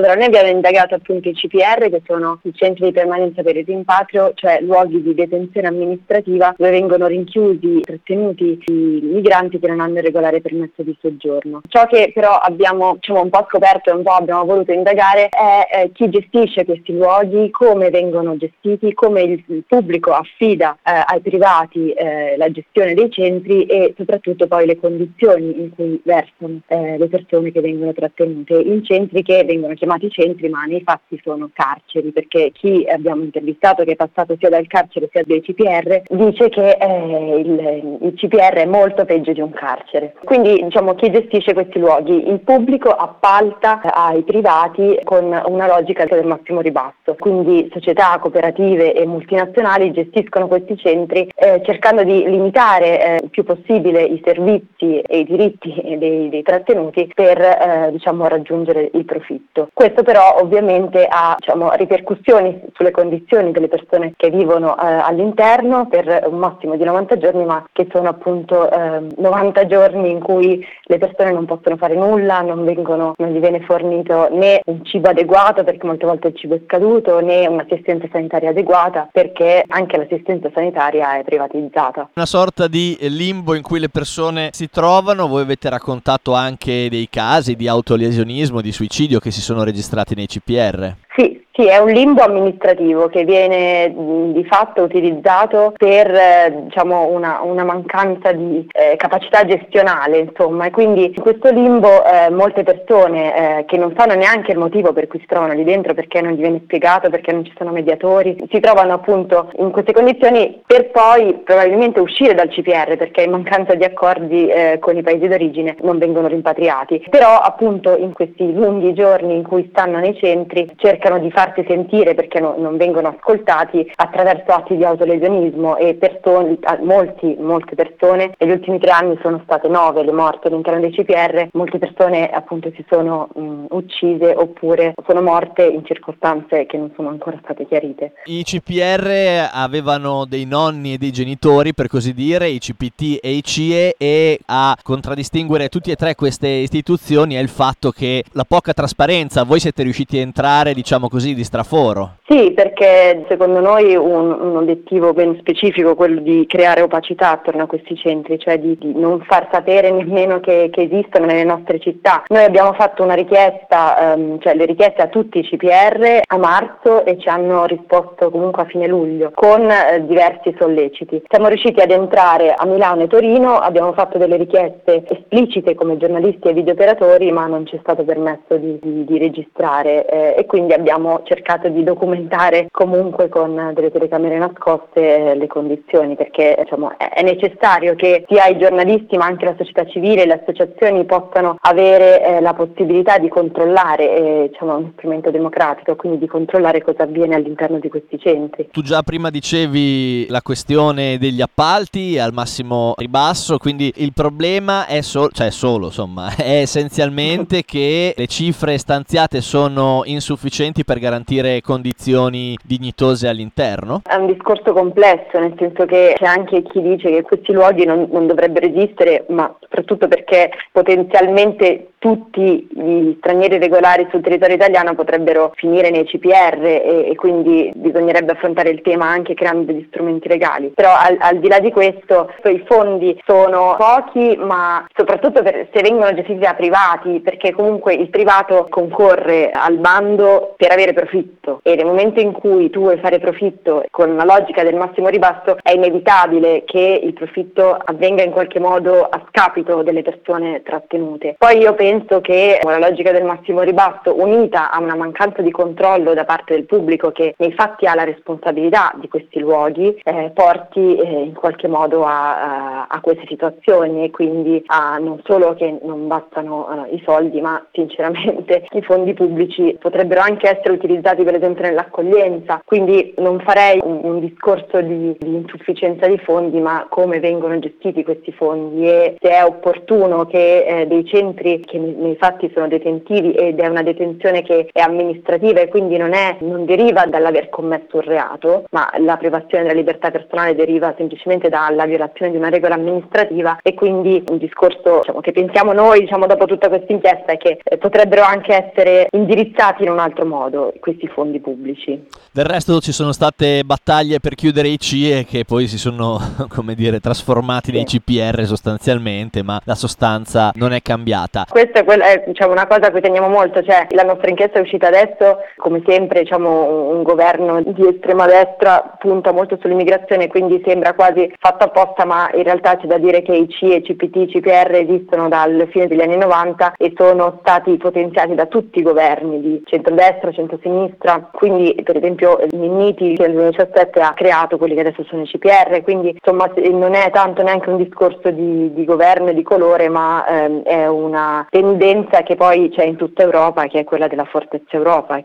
Allora, noi abbiamo indagato appunto i CPR, che sono i centri di permanenza per il rimpatrio, cioè luoghi di detenzione amministrativa dove vengono rinchiusi, trattenuti i migranti che non hanno il regolare permesso di soggiorno. Ciò che però abbiamo diciamo, un po' scoperto e un po' abbiamo voluto indagare è eh, chi gestisce questi luoghi, come vengono gestiti, come il, il pubblico affida eh, ai privati eh, la gestione dei centri e soprattutto poi le condizioni in cui versano eh, le persone che vengono trattenute in centri che vengono chiamati centri ma nei fatti sono carceri perché chi abbiamo intervistato che è passato sia dal carcere sia dai CPR dice che eh, il, il, CPR è molto peggio di un carcere. Quindi diciamo chi gestisce questi luoghi? Il pubblico appalta ai privati con una logica del massimo ribasso, quindi società, cooperative e multinazionali gestiscono questi centri eh, cercando di limitare eh, il più possibile i servizi e i diritti dei, dei trattenuti per eh, diciamo, raggiungere il profitto. Questo però ovviamente ha diciamo, ripercussioni sulle condizioni delle persone che vivono eh, all'interno per un massimo di 90 giorni, ma che sono appunto 90 ehm, giorni in cui le persone non possono fare nulla, non, vengono, non gli viene fornito né un cibo adeguato perché molte volte il cibo è scaduto, né un'assistenza sanitaria adeguata perché anche l'assistenza sanitaria è privatizzata. Una sorta di limbo in cui le persone si trovano, voi avete raccontato anche dei casi di autolesionismo, di suicidio che si sono registrati nei CPR. Sì, sì, è un limbo amministrativo che viene di fatto utilizzato per eh, diciamo, una, una, mancanza di eh, capacità gestionale, insomma, e quindi in questo limbo eh, molte persone eh, che non sanno neanche il motivo per cui si trovano lì dentro, perché non gli viene spiegato, perché non ci sono mediatori, si trovano appunto in queste condizioni per poi probabilmente uscire dal CPR perché in mancanza di accordi eh, con i paesi d'origine non vengono rimpatriati. Però appunto in questi lunghi giorni in cui stanno nei centri cercano di fare farsi sentire perché no, non vengono ascoltati attraverso atti di autolesionismo e persone, molti, molte persone, negli ultimi tre anni sono state nove le morti all'interno dei CPR, molte persone appunto si sono mh, uccise oppure sono morte in circostanze che non sono ancora state chiarite. I CPR avevano dei nonni e dei genitori per così dire, i CPT e i CIE e a contraddistinguere tutte e tre queste istituzioni è il fatto che la poca trasparenza, voi siete riusciti a entrare diciamo così così di straforo. Sì, perché secondo noi un, un obiettivo ben specifico è quello di creare opacità attorno a questi centri, cioè di, di non far sapere nemmeno che, che, esistono nelle nostre città. Noi abbiamo fatto una richiesta, um, cioè le richieste a tutti i CPR a marzo e ci hanno risposto comunque a fine luglio con eh, diversi solleciti. Siamo riusciti ad entrare a Milano e Torino, abbiamo fatto delle richieste esplicite come giornalisti e videooperatori, ma non ci è stato permesso di, di, di registrare eh, e quindi abbiamo cercato di documentare comunque con delle telecamere nascoste le condizioni perché diciamo, è necessario che sia i giornalisti ma anche la società civile e le associazioni possano avere eh, la possibilità di controllare, eh, diciamo, uno strumento democratico, quindi di controllare cosa avviene all'interno di questi centri. Tu già prima dicevi la questione degli appalti al massimo ribasso, quindi il problema è sol- cioè solo, insomma, è essenzialmente che le cifre stanziate sono insufficienti per garantire condizioni condizioni dignitose all'interno? È un discorso complesso, nel senso che c'è anche chi dice che questi luoghi non, non dovrebbero esistere, ma soprattutto perché potenzialmente tutti gli stranieri regolari sul territorio italiano potrebbero finire nei CPR e, e, quindi bisognerebbe affrontare il tema anche creando degli strumenti legali. Però al, al di là di questo i fondi sono pochi ma soprattutto per, se vengono gestiti da privati perché comunque il privato concorre al bando per avere profitto e nel momento in cui tu vuoi fare profitto con la logica del massimo ribasso è inevitabile che il profitto avvenga in qualche modo a scapito delle persone trattenute. Poi io penso che la logica del massimo ribasso, unita a una mancanza di controllo da parte del pubblico che nei fatti ha la responsabilità di questi luoghi, eh, porti eh, in qualche modo a, a, a, queste situazioni e quindi a non solo che non bastano uh, i soldi, ma sinceramente i fondi pubblici potrebbero anche essere utilizzati per esempio nell'accoglienza, quindi non farei un, un discorso di, di, insufficienza di fondi, ma come vengono gestiti questi fondi e se è opportuno che eh, dei centri che nei, nei, fatti sono detentivi ed è una detenzione che è amministrativa e quindi non, è, non deriva dall'aver commesso un reato, ma la privazione della libertà personale deriva semplicemente dalla violazione di una regola amministrativa e quindi un discorso diciamo, che pensiamo noi diciamo, dopo tutta questa inchiesta è che eh, potrebbero anche essere indirizzati in un altro modo questi fondi pubblici. Del resto ci sono state battaglie per chiudere i CIE che poi si sono come dire, trasformati sì. nei CPR sostanzialmente, ma la sostanza non è cambiata. Questa è, quella, è diciamo, una cosa a cui teniamo molto, cioè la nostra inchiesta è uscita adesso, come sempre diciamo, un governo di estrema destra punta molto sull'immigrazione, quindi sembra quasi fatto apposta, ma in realtà c'è da dire che i CIE, CPT, CPR esistono dal fine degli anni 90 e sono stati potenziati da tutti i governi di centrodestra, centrosinistra, quindi per esempio Minniti nel 2017 ha creato quelli che adesso sono i CPR, quindi insomma non è tanto neanche un discorso di, di governo e di colore, ma ehm, è una tendenza che poi c'è in tutta Europa, che è quella della fortezza Europa.